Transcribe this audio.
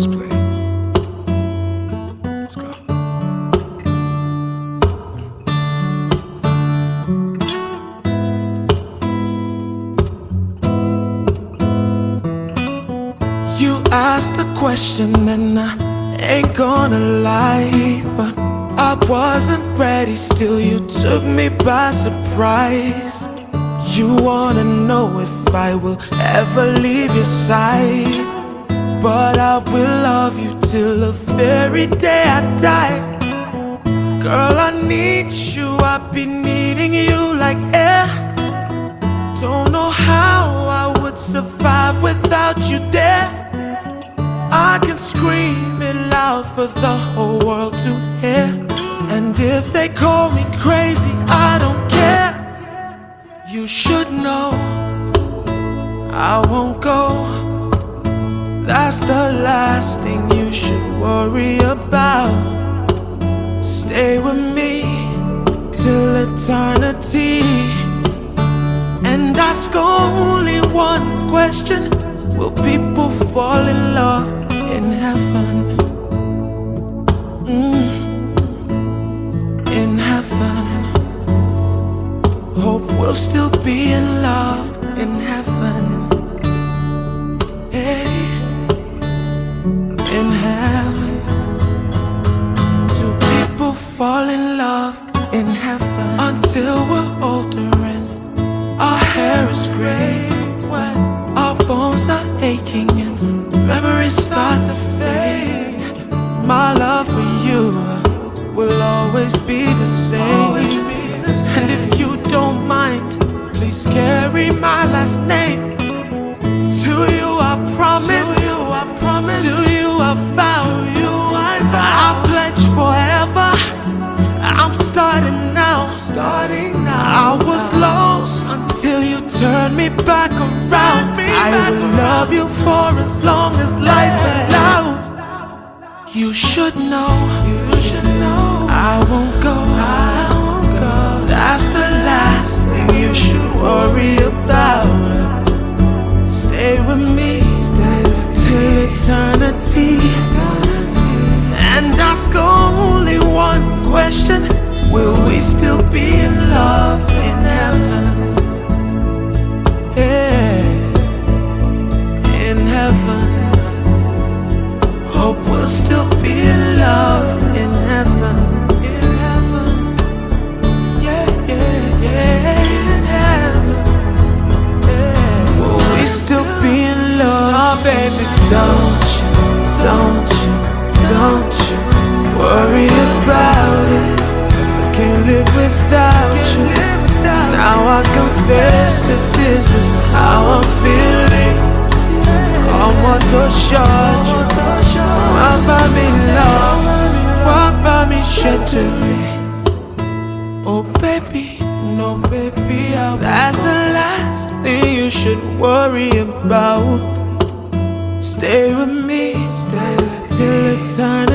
play. Let's. You asked a question and I ain't gonna lie, but I wasn't ready. Still, you took me by surprise. You wanna know if I will ever leave your side but I will love you till the very day I die. Girl, I need you. I've been needing you like air. Don't know how I would survive without you there. I can scream it loud for the whole world to hear. And if they call me crazy, I don't care. You should know I won't go. That's the last thing you should worry about. Stay with me till eternity and ask only one question Will people fall in love in heaven? Mm. In heaven. Hope we'll still be in love in heaven. In love in heaven until we're older and our hair is gray? When our bones are aching and memories start to fade. My love for you will always be the same. And if you don't mind, please carry my last name. Me back around. I will love you for as long as life allows. You should know. You should know. I won't go. I won't go. That's the last thing you should worry about. Stay with me. Stay with me. till eternity. And ask only one question Will we still be in love in heaven? Confess that this is how I'm feeling. Ọmọ tó ṣọ́jú, wá bá mi lọ, wá bá mi ṣètò mi. Oh baby, no baby, I that's the last thing you should worry about. Stay with me, stay with till eternity.